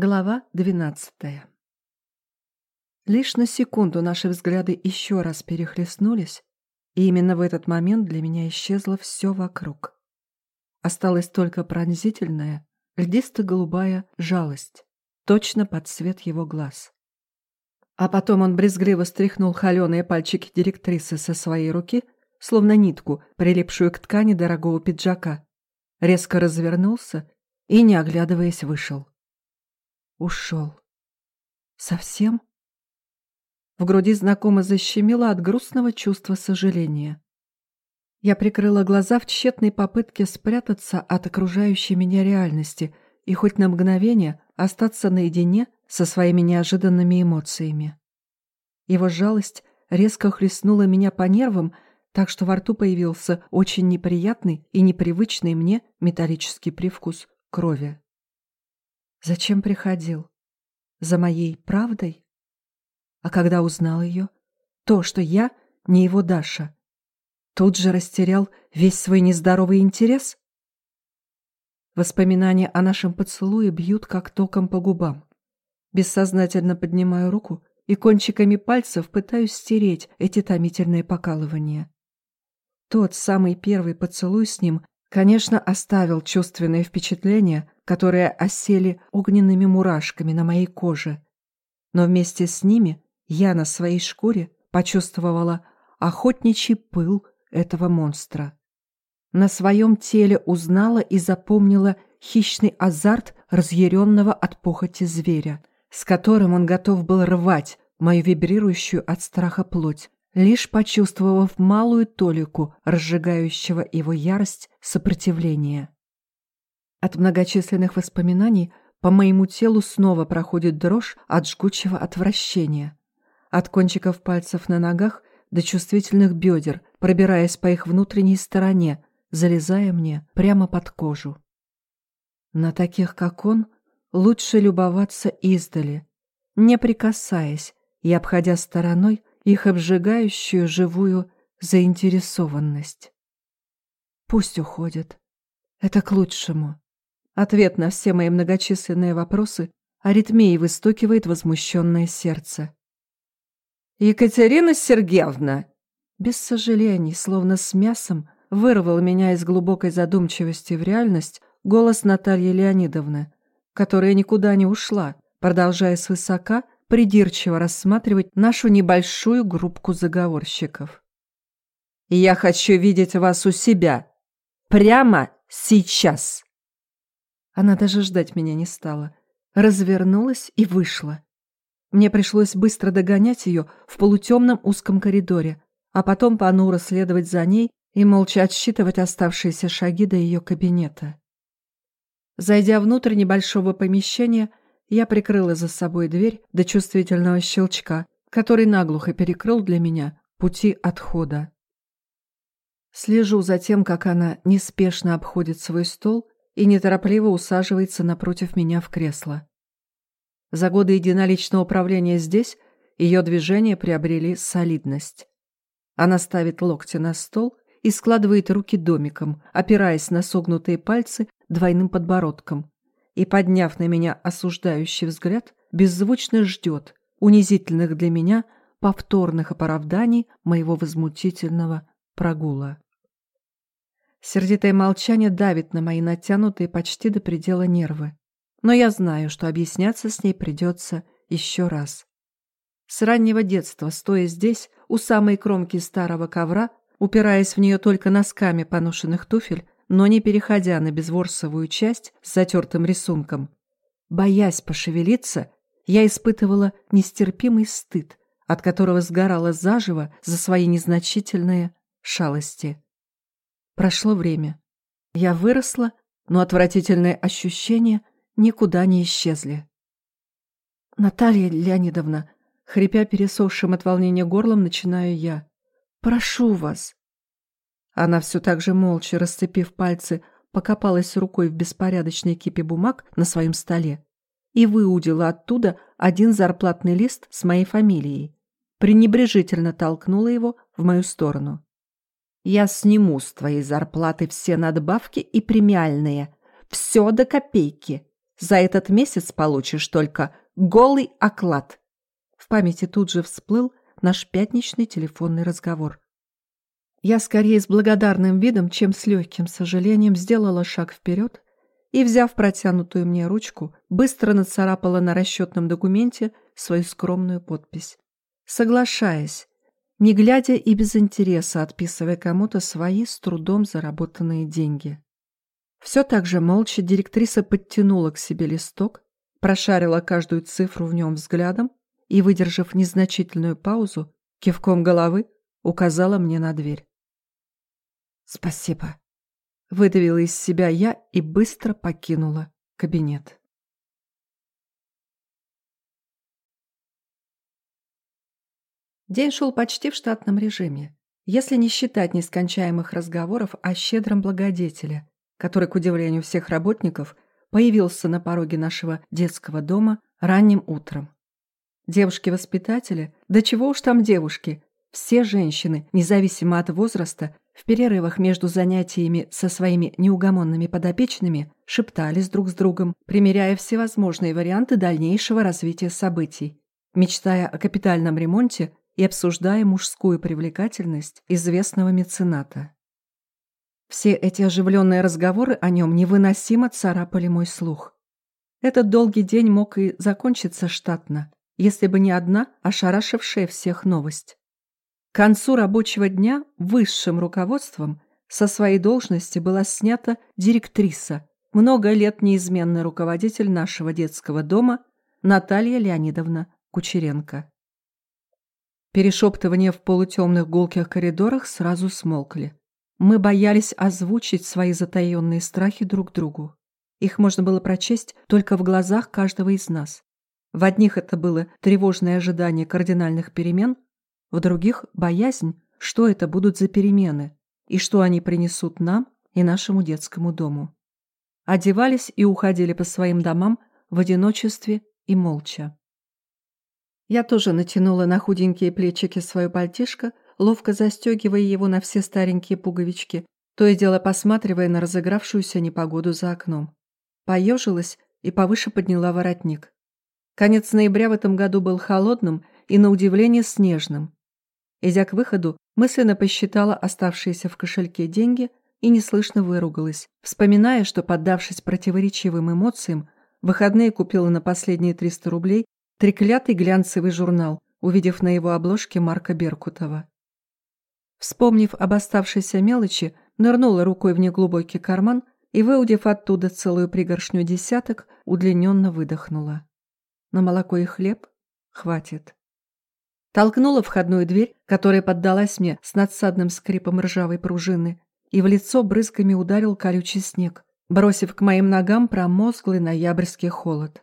Глава двенадцатая. Лишь на секунду наши взгляды еще раз перехлестнулись, и именно в этот момент для меня исчезло все вокруг. Осталась только пронзительная, льдисто-голубая жалость, точно под цвет его глаз. А потом он брезгливо стряхнул холеные пальчики директрисы со своей руки, словно нитку, прилипшую к ткани дорогого пиджака, резко развернулся и, не оглядываясь, вышел. Ушел. Совсем? В груди знакомо защемило от грустного чувства сожаления. Я прикрыла глаза в тщетной попытке спрятаться от окружающей меня реальности и хоть на мгновение остаться наедине со своими неожиданными эмоциями. Его жалость резко хлестнула меня по нервам, так что во рту появился очень неприятный и непривычный мне металлический привкус крови. Зачем приходил? За моей правдой? А когда узнал ее, то, что я не его Даша, тут же растерял весь свой нездоровый интерес? Воспоминания о нашем поцелуе бьют как током по губам. Бессознательно поднимаю руку и кончиками пальцев пытаюсь стереть эти томительные покалывания. Тот самый первый поцелуй с ним, конечно, оставил чувственное впечатление, которые осели огненными мурашками на моей коже. Но вместе с ними я на своей шкуре почувствовала охотничий пыл этого монстра. На своем теле узнала и запомнила хищный азарт разъяренного от похоти зверя, с которым он готов был рвать мою вибрирующую от страха плоть, лишь почувствовав малую толику разжигающего его ярость сопротивления. От многочисленных воспоминаний по моему телу снова проходит дрожь от жгучего отвращения. От кончиков пальцев на ногах до чувствительных бедер, пробираясь по их внутренней стороне, залезая мне прямо под кожу. На таких, как он, лучше любоваться издали, не прикасаясь и обходя стороной их обжигающую живую заинтересованность. Пусть уходит. Это к лучшему. Ответ на все мои многочисленные вопросы аритмией выстукивает возмущенное сердце. «Екатерина Сергеевна!» Без сожалений, словно с мясом, вырвал меня из глубокой задумчивости в реальность голос Натальи Леонидовны, которая никуда не ушла, продолжая свысока придирчиво рассматривать нашу небольшую группку заговорщиков. «Я хочу видеть вас у себя. Прямо сейчас!» Она даже ждать меня не стала. Развернулась и вышла. Мне пришлось быстро догонять ее в полутемном узком коридоре, а потом понуро следовать за ней и молча отсчитывать оставшиеся шаги до ее кабинета. Зайдя внутрь небольшого помещения, я прикрыла за собой дверь до чувствительного щелчка, который наглухо перекрыл для меня пути отхода. Слежу за тем, как она неспешно обходит свой стол и неторопливо усаживается напротив меня в кресло. За годы единоличного управления здесь ее движения приобрели солидность. Она ставит локти на стол и складывает руки домиком, опираясь на согнутые пальцы двойным подбородком, и, подняв на меня осуждающий взгляд, беззвучно ждет унизительных для меня повторных оправданий моего возмутительного прогула. Сердитое молчание давит на мои натянутые почти до предела нервы. Но я знаю, что объясняться с ней придется еще раз. С раннего детства, стоя здесь, у самой кромки старого ковра, упираясь в нее только носками поношенных туфель, но не переходя на безворсовую часть с затертым рисунком, боясь пошевелиться, я испытывала нестерпимый стыд, от которого сгорала заживо за свои незначительные шалости. Прошло время. Я выросла, но отвратительные ощущения никуда не исчезли. «Наталья Леонидовна», хрипя пересохшим от волнения горлом, начинаю я. «Прошу вас». Она все так же молча, расцепив пальцы, покопалась рукой в беспорядочной кипе бумаг на своем столе и выудила оттуда один зарплатный лист с моей фамилией. Пренебрежительно толкнула его в мою сторону. Я сниму с твоей зарплаты все надбавки и премиальные. Все до копейки. За этот месяц получишь только голый оклад. В памяти тут же всплыл наш пятничный телефонный разговор. Я скорее с благодарным видом, чем с легким сожалением сделала шаг вперед и, взяв протянутую мне ручку, быстро нацарапала на расчетном документе свою скромную подпись. Соглашаясь, не глядя и без интереса отписывая кому-то свои с трудом заработанные деньги. Все так же молча директриса подтянула к себе листок, прошарила каждую цифру в нем взглядом и, выдержав незначительную паузу, кивком головы указала мне на дверь. «Спасибо», — выдавила из себя я и быстро покинула кабинет. День шел почти в штатном режиме, если не считать нескончаемых разговоров о щедром благодетеле, который, к удивлению всех работников, появился на пороге нашего детского дома ранним утром. Девушки-воспитатели, да чего уж там девушки, все женщины, независимо от возраста, в перерывах между занятиями со своими неугомонными подопечными шептались друг с другом, примеряя всевозможные варианты дальнейшего развития событий, мечтая о капитальном ремонте и обсуждая мужскую привлекательность известного мецената. Все эти оживленные разговоры о нем невыносимо царапали мой слух. Этот долгий день мог и закончиться штатно, если бы не одна ошарашившая всех новость. Концу рабочего дня высшим руководством со своей должности была снята директриса, много лет неизменный руководитель нашего детского дома Наталья Леонидовна Кучеренко. Перешептывания в полутемных гулких коридорах сразу смолкли. Мы боялись озвучить свои затаенные страхи друг другу. Их можно было прочесть только в глазах каждого из нас. В одних это было тревожное ожидание кардинальных перемен, в других – боязнь, что это будут за перемены и что они принесут нам и нашему детскому дому. Одевались и уходили по своим домам в одиночестве и молча. Я тоже натянула на худенькие плечики свое пальтишко, ловко застегивая его на все старенькие пуговички, то и дело посматривая на разыгравшуюся непогоду за окном. Поежилась и повыше подняла воротник. Конец ноября в этом году был холодным и, на удивление, снежным. Идя к выходу, мысленно посчитала оставшиеся в кошельке деньги и неслышно выругалась, вспоминая, что, поддавшись противоречивым эмоциям, выходные купила на последние 300 рублей треклятый глянцевый журнал, увидев на его обложке Марка Беркутова. Вспомнив об оставшейся мелочи, нырнула рукой в неглубокий карман и, выудив оттуда целую пригоршню десяток, удлиненно выдохнула. На молоко и хлеб хватит. Толкнула входную дверь, которая поддалась мне с надсадным скрипом ржавой пружины, и в лицо брызгами ударил колючий снег, бросив к моим ногам промозглый ноябрьский холод.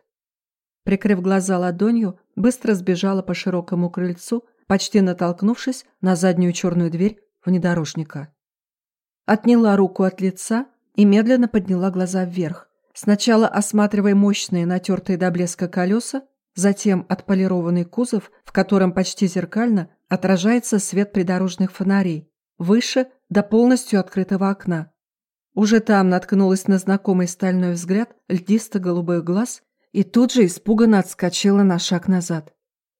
Прикрыв глаза ладонью, быстро сбежала по широкому крыльцу, почти натолкнувшись на заднюю черную дверь внедорожника. Отняла руку от лица и медленно подняла глаза вверх, сначала осматривая мощные натертые до блеска колеса, затем отполированный кузов, в котором почти зеркально отражается свет придорожных фонарей, выше до полностью открытого окна. Уже там наткнулась на знакомый стальной взгляд льдисто-голубой глаз и тут же испуганно отскочила на шаг назад.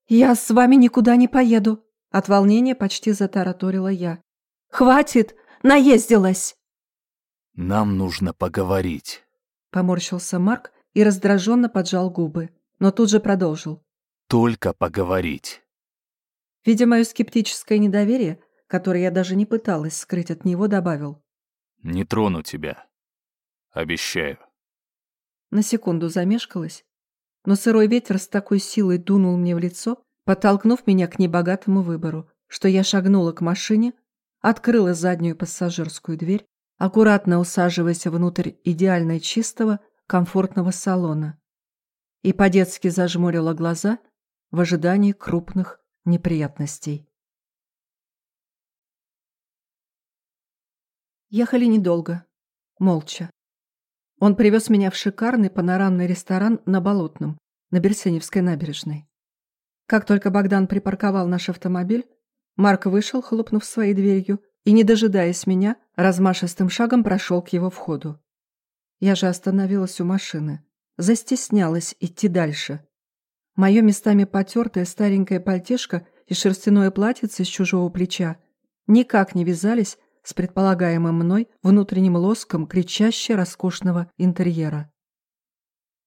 «Я с вами никуда не поеду!» От волнения почти затараторила я. «Хватит! Наездилась!» «Нам нужно поговорить!» Поморщился Марк и раздраженно поджал губы, но тут же продолжил. «Только поговорить!» Видя мое скептическое недоверие, которое я даже не пыталась скрыть от него, добавил. «Не трону тебя. Обещаю». На секунду замешкалась, но сырой ветер с такой силой дунул мне в лицо, подтолкнув меня к небогатому выбору, что я шагнула к машине, открыла заднюю пассажирскую дверь, аккуратно усаживаясь внутрь идеально чистого, комфортного салона, и по-детски зажмурила глаза в ожидании крупных неприятностей. Ехали недолго, молча. Он привез меня в шикарный панорамный ресторан на Болотном, на Берсеневской набережной. Как только Богдан припарковал наш автомобиль, Марк вышел, хлопнув своей дверью, и, не дожидаясь меня, размашистым шагом прошел к его входу. Я же остановилась у машины, застеснялась идти дальше. Мое местами потертое старенькое пальтишко и шерстяное платьице с чужого плеча никак не вязались с предполагаемым мной внутренним лоском кричаще роскошного интерьера.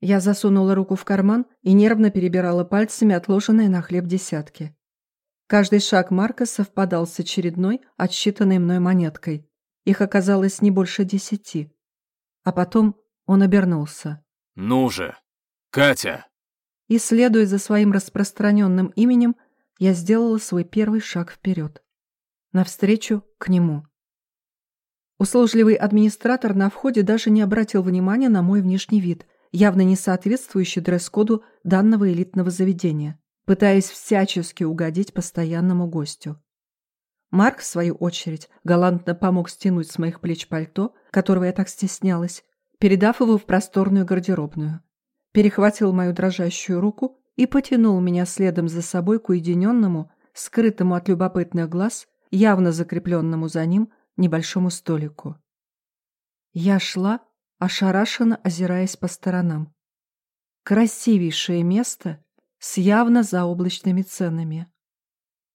Я засунула руку в карман и нервно перебирала пальцами отложенные на хлеб десятки. Каждый шаг Марка совпадал с очередной, отсчитанной мной монеткой. Их оказалось не больше десяти. А потом он обернулся. «Ну же! Катя!» И, следуя за своим распространенным именем, я сделала свой первый шаг вперед. Навстречу к нему. Услужливый администратор на входе даже не обратил внимания на мой внешний вид – явно не соответствующий дресс-коду данного элитного заведения, пытаясь всячески угодить постоянному гостю. Марк, в свою очередь, галантно помог стянуть с моих плеч пальто, которого я так стеснялась, передав его в просторную гардеробную. Перехватил мою дрожащую руку и потянул меня следом за собой к уединенному, скрытому от любопытных глаз, явно закрепленному за ним, небольшому столику. Я шла, ошарашенно озираясь по сторонам. Красивейшее место с явно заоблачными ценами.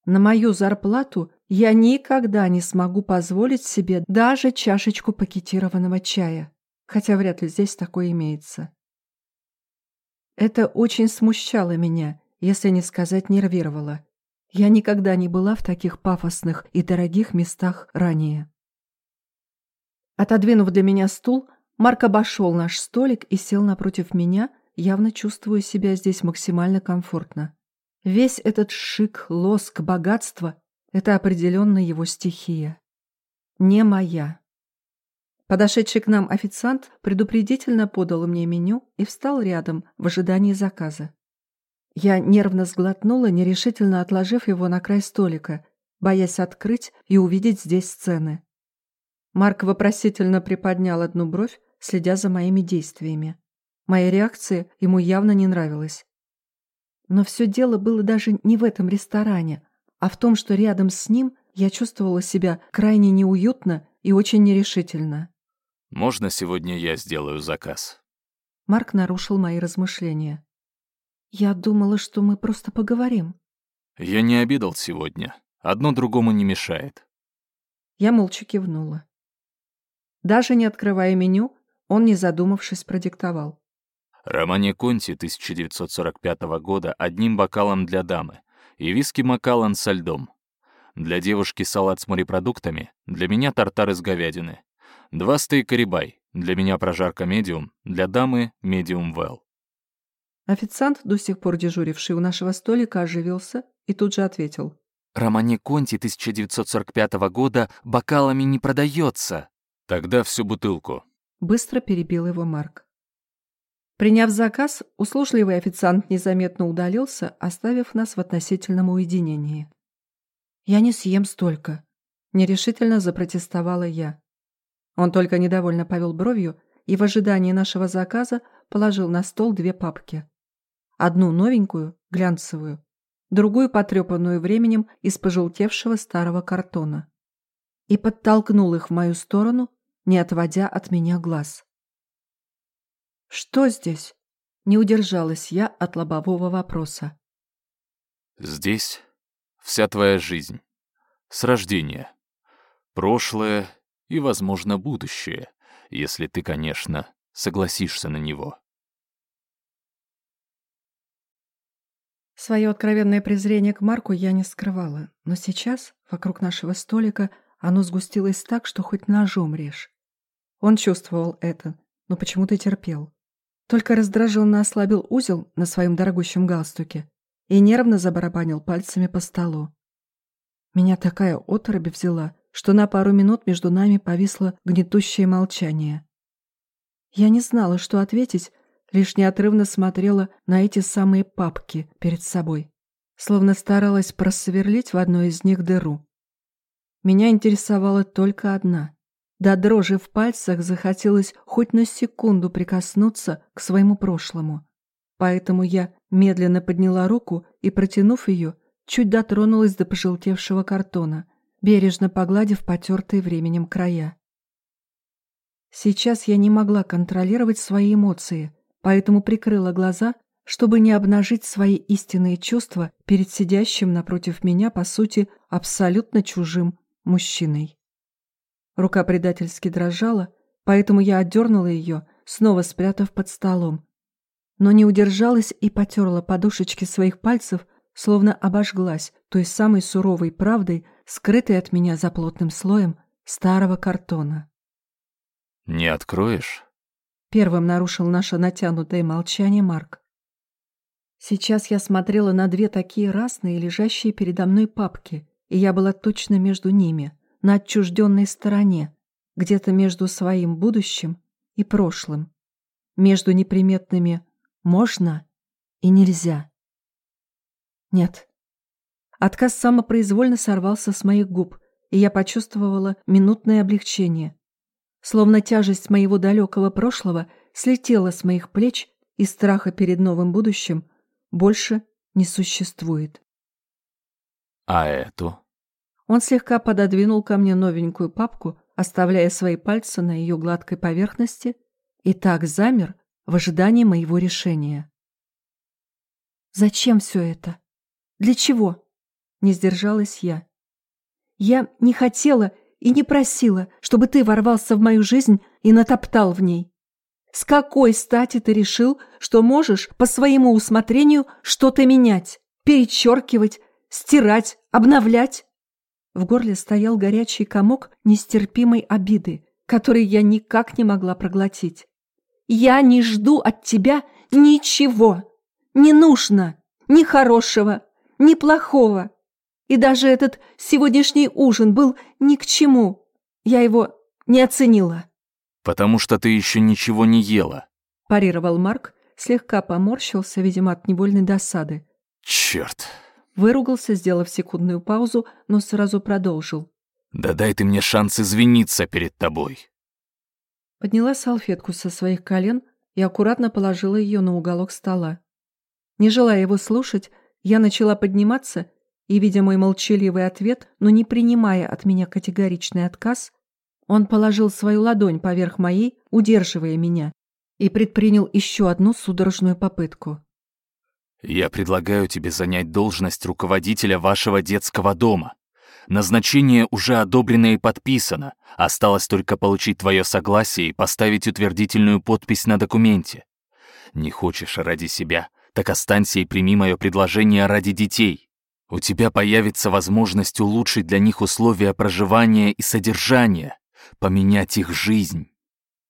На мою зарплату я никогда не смогу позволить себе даже чашечку пакетированного чая, хотя вряд ли здесь такое имеется. Это очень смущало меня, если не сказать нервировало. Я никогда не была в таких пафосных и дорогих местах ранее. Отодвинув для меня стул, Марк обошел наш столик и сел напротив меня, явно чувствуя себя здесь максимально комфортно. Весь этот шик, лоск, богатство — это определенно его стихия. Не моя. Подошедший к нам официант предупредительно подал мне меню и встал рядом в ожидании заказа. Я нервно сглотнула, нерешительно отложив его на край столика, боясь открыть и увидеть здесь сцены. Марк вопросительно приподнял одну бровь, следя за моими действиями. Моя реакция ему явно не нравилась. Но все дело было даже не в этом ресторане, а в том, что рядом с ним я чувствовала себя крайне неуютно и очень нерешительно. «Можно сегодня я сделаю заказ?» Марк нарушил мои размышления. «Я думала, что мы просто поговорим». «Я не обедал сегодня. Одно другому не мешает». Я молча кивнула. Даже не открывая меню, он, не задумавшись, продиктовал. Романе Конти 1945 года одним бокалом для дамы и виски Макалан со льдом. Для девушки салат с морепродуктами, для меня тартар из говядины. Два стейка рибай, для меня прожарка медиум, для дамы медиум well. Официант, до сих пор дежуривший у нашего столика, оживился и тут же ответил. «Романе Конти 1945 года бокалами не продается. Тогда всю бутылку. Быстро перебил его Марк. Приняв заказ, услужливый официант незаметно удалился, оставив нас в относительном уединении. «Я не съем столько», — нерешительно запротестовала я. Он только недовольно повел бровью и в ожидании нашего заказа положил на стол две папки. Одну новенькую, глянцевую, другую потрепанную временем из пожелтевшего старого картона. И подтолкнул их в мою сторону, не отводя от меня глаз. «Что здесь?» — не удержалась я от лобового вопроса. «Здесь вся твоя жизнь. С рождения. Прошлое и, возможно, будущее, если ты, конечно, согласишься на него». Свое откровенное презрение к Марку я не скрывала, но сейчас, вокруг нашего столика, оно сгустилось так, что хоть ножом режь. Он чувствовал это, но почему-то терпел. Только раздраженно ослабил узел на своем дорогущем галстуке и нервно забарабанил пальцами по столу. Меня такая оторопь взяла, что на пару минут между нами повисло гнетущее молчание. Я не знала, что ответить, лишь неотрывно смотрела на эти самые папки перед собой, словно старалась просверлить в одной из них дыру. Меня интересовала только одна до дрожи в пальцах захотелось хоть на секунду прикоснуться к своему прошлому. Поэтому я медленно подняла руку и, протянув ее, чуть дотронулась до пожелтевшего картона, бережно погладив потертые временем края. Сейчас я не могла контролировать свои эмоции, поэтому прикрыла глаза, чтобы не обнажить свои истинные чувства перед сидящим напротив меня, по сути, абсолютно чужим мужчиной. Рука предательски дрожала, поэтому я отдернула ее, снова спрятав под столом. Но не удержалась и потерла подушечки своих пальцев, словно обожглась той самой суровой правдой, скрытой от меня за плотным слоем старого картона. «Не откроешь?» Первым нарушил наше натянутое молчание Марк. Сейчас я смотрела на две такие разные, лежащие передо мной папки, и я была точно между ними, на отчужденной стороне, где-то между своим будущим и прошлым, между неприметными «можно» и «нельзя». Нет. Отказ самопроизвольно сорвался с моих губ, и я почувствовала минутное облегчение. Словно тяжесть моего далекого прошлого слетела с моих плеч, и страха перед новым будущим больше не существует. А эту? Он слегка пододвинул ко мне новенькую папку, оставляя свои пальцы на ее гладкой поверхности, и так замер в ожидании моего решения. «Зачем все это? Для чего?» — не сдержалась я. «Я не хотела и не просила, чтобы ты ворвался в мою жизнь и натоптал в ней. С какой стати ты решил, что можешь по своему усмотрению что-то менять, перечеркивать, стирать, обновлять?» В горле стоял горячий комок нестерпимой обиды, который я никак не могла проглотить. «Я не жду от тебя ничего. Не нужно. Ни хорошего, ни плохого. И даже этот сегодняшний ужин был ни к чему. Я его не оценила». «Потому что ты еще ничего не ела», – парировал Марк, слегка поморщился, видимо, от невольной досады. «Черт!» Выругался, сделав секундную паузу, но сразу продолжил. «Да дай ты мне шанс извиниться перед тобой». Подняла салфетку со своих колен и аккуратно положила ее на уголок стола. Не желая его слушать, я начала подниматься и, видя мой молчаливый ответ, но не принимая от меня категоричный отказ, он положил свою ладонь поверх моей, удерживая меня, и предпринял еще одну судорожную попытку. «Я предлагаю тебе занять должность руководителя вашего детского дома. Назначение уже одобрено и подписано. Осталось только получить твое согласие и поставить утвердительную подпись на документе. Не хочешь ради себя, так останься и прими мое предложение ради детей. У тебя появится возможность улучшить для них условия проживания и содержания поменять их жизнь.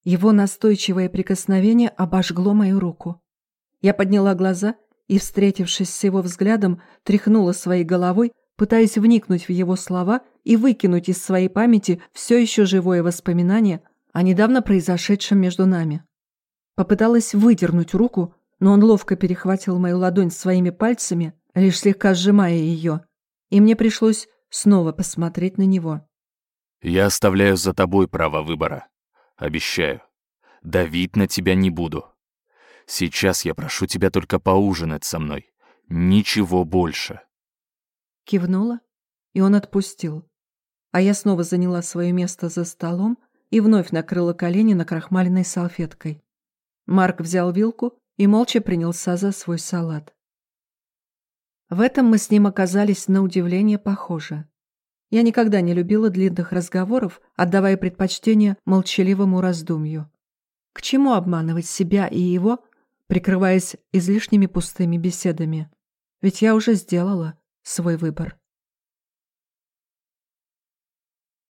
Его настойчивое прикосновение обожгло мою руку. Я подняла глаза и, встретившись с его взглядом, тряхнула своей головой, пытаясь вникнуть в его слова и выкинуть из своей памяти все еще живое воспоминание о недавно произошедшем между нами. Попыталась выдернуть руку, но он ловко перехватил мою ладонь своими пальцами, лишь слегка сжимая ее, и мне пришлось снова посмотреть на него. Я оставляю за тобой право выбора. Обещаю. Давить на тебя не буду. Сейчас я прошу тебя только поужинать со мной. Ничего больше. Кивнула, и он отпустил. А я снова заняла свое место за столом и вновь накрыла колени на крахмаленной салфеткой. Марк взял вилку и молча принялся за свой салат. В этом мы с ним оказались на удивление похожи. Я никогда не любила длинных разговоров, отдавая предпочтение молчаливому раздумью. К чему обманывать себя и его, прикрываясь излишними пустыми беседами? Ведь я уже сделала свой выбор.